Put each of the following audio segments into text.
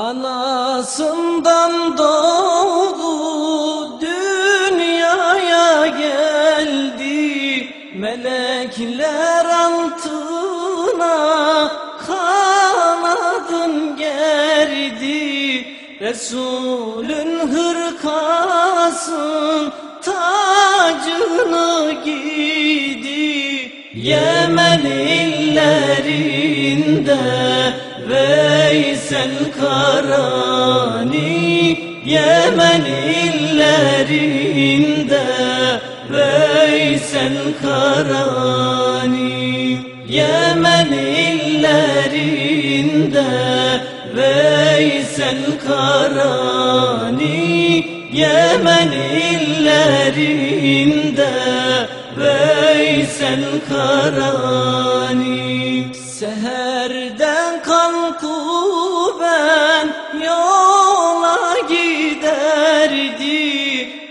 Anasından doğdu dünyaya geldi. Melekler altına kanadın gerdi. Resulün hırkasın tacını giydi. Yemen illerinde Veysel Karani Yemen illerinde Veysel Karani. Yemen illerinde Veysel Karani. Yemen illerinde Veysel Karani. Seherden kalkıp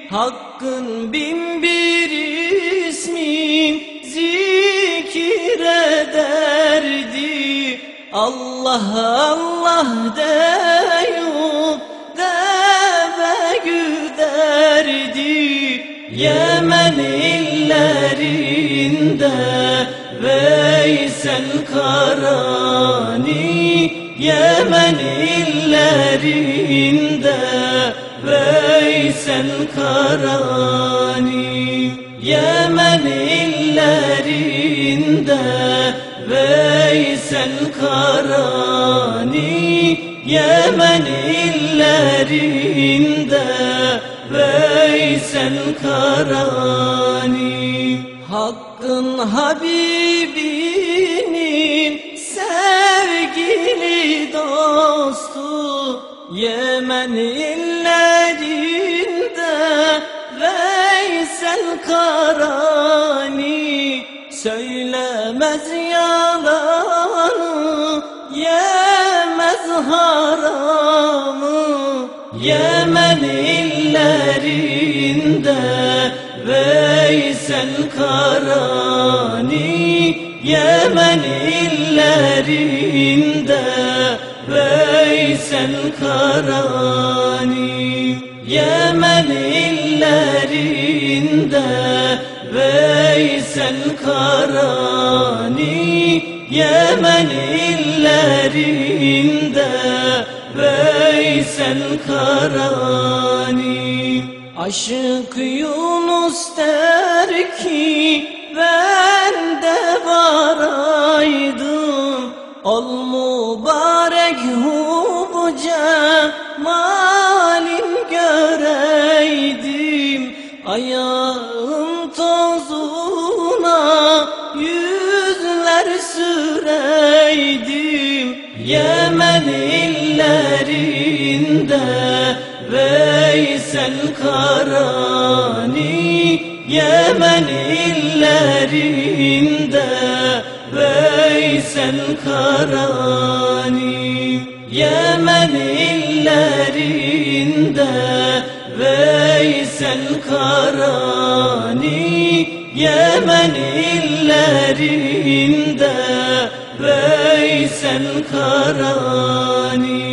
Hakkın bin bir ismin zikrederdi Allah Allah deyip deve güderdi. Yemen illerinde Veysel Karani Yemen illerinde Veysel Karani Yemen illerinde Veysel Karani Yemen illerinde Veysel Karani. Hakkın Habibinin sevgili dostu Yemen illerinde Veysel Karani Söylemez yalanı Yemez haramı. Yemen illerinde Veysel Karani Yemen illerinde Veysel Karani Yemen illerinde Veysel Karani Yemen illerinde Veysel Karani. Aşık Yunus der ki ben de varaydım. Ol mübarek hu cemalin göreydim Ayağım tozuna yüzler süreydim. Yemen illerinde Veysel Karani Yemen illerinde Veysel Karani Yemen illerinde Veysel Karani Yemen illerinde Veysel Karani